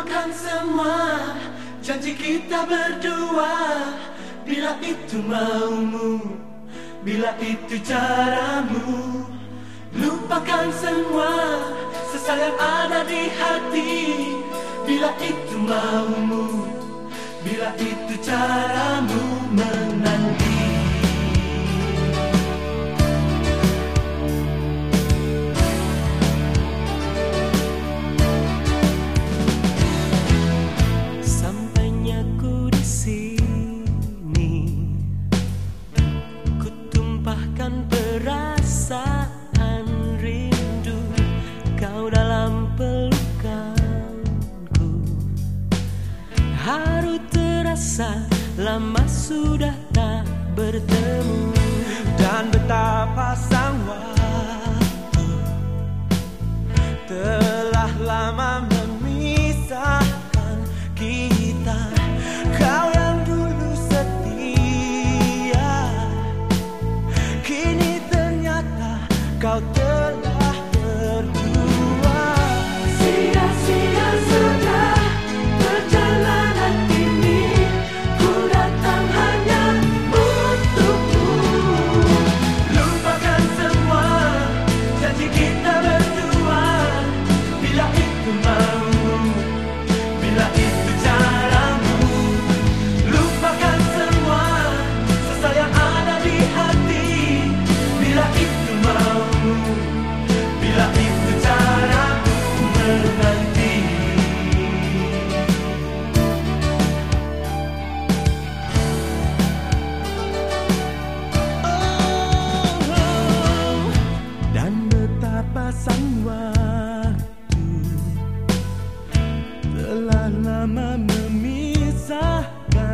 Lupakan semua janji kita berdua. Bila itu maumu, bila itu caramu Lupakan semua, sesayang ada di hati. Bila itu maumu, bila itu caramu menanti. sudah tak bertemu. Dan betapa sang waktu Telah lama memisahkan kita. Kau yang dulu setia Kini ternyata kau telah